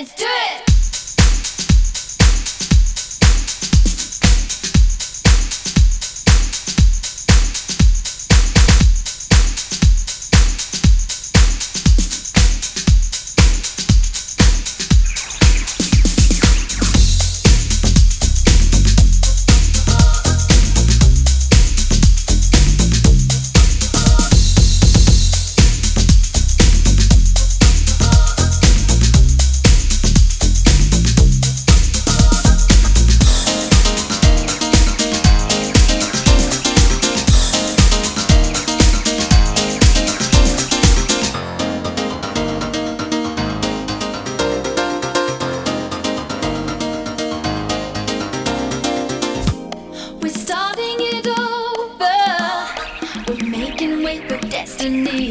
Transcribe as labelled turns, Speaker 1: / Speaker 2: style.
Speaker 1: Let's do it. 你。